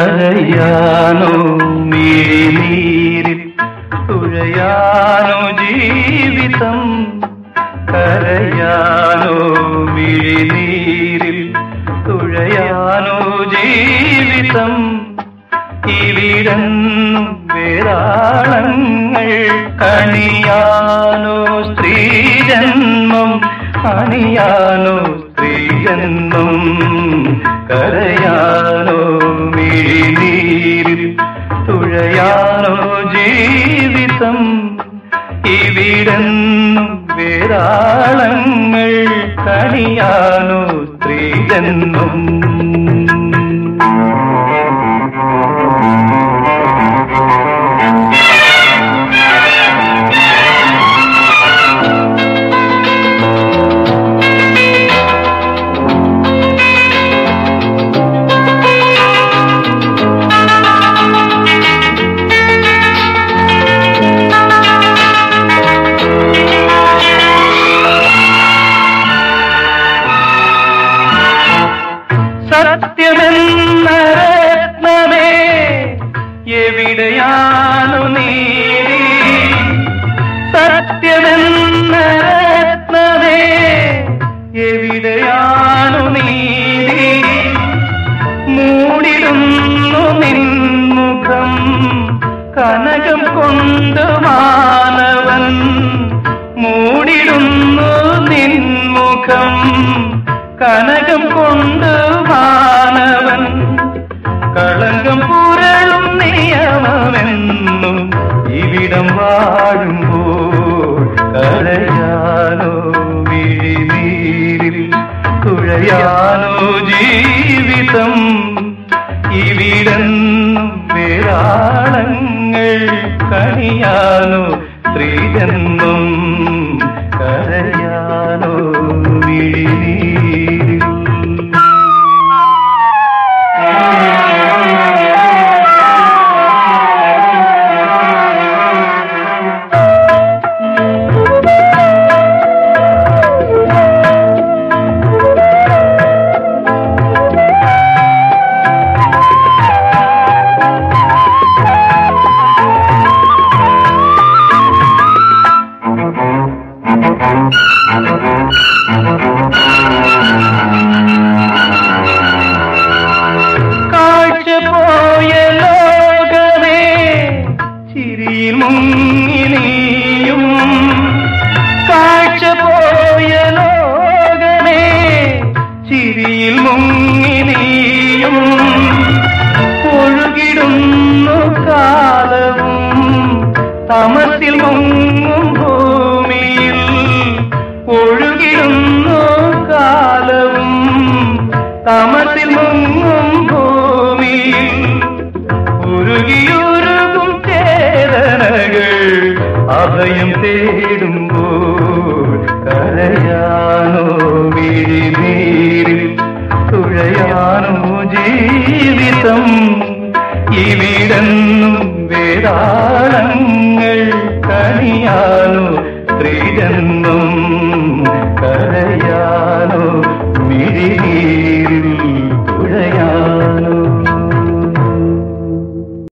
കരയാനോ മിഴിനീരിൽ തുഴയാനോ ജീവിതം? കരയാനോ മിഴിനീരിൽ തുഴയാനോ ജീവിതം? ഇവിടെന്നും വേരാളങ്ങൾ കണിയാനോ സ്ത്രീജന്മം അണിയാനോ സ്ത്രീയെന്നും കരയാനോ മിഴിനീരിൽ തുഴയാനോ ജീവിതം ഇവിടെന്നും വേരാളങ്ങൾ കണിയാനോ സ്ത്രീജന്മം എവിടെയാണു നീ സത്യമെന്ന രത്നമേ എവിടെയാണു നീ മൂടിടുന്നു നിൻമുഖം കനകം കൊണ്ടു മാനവൻ. മൂടിടുന്നു നിൻമുഖം കനകം കൊണ്ടു മാനവൻ. ഇവിടം കരയാലോ വിഴിനീരിൽ തുഴയാനോ ജീവിതം. ഇവിടെന്നും വേരാളങ്ങൾ കണിയാനോ സ്ത്രീജന്മം കരയാനോ തമസിൽ മുങ്ങും ഭൂമിയിൽ ഒഴുകിടുന്നു കാലവും. തമസിൽ മുങ്ങും ഭൂമിയിൽ ഉരുകിയുരുകും ചേതനകൾ അഭയം തേടുമ്പോൾ കരയാനോ ഇവിടെന്നും വേദാളങ്ങൾ കണിയാനോ കരയാനോ മിഴിനീരിൽ